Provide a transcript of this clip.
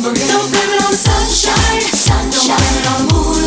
Don't blame it on the sunshine, sunshine. Don't blame it on the moon.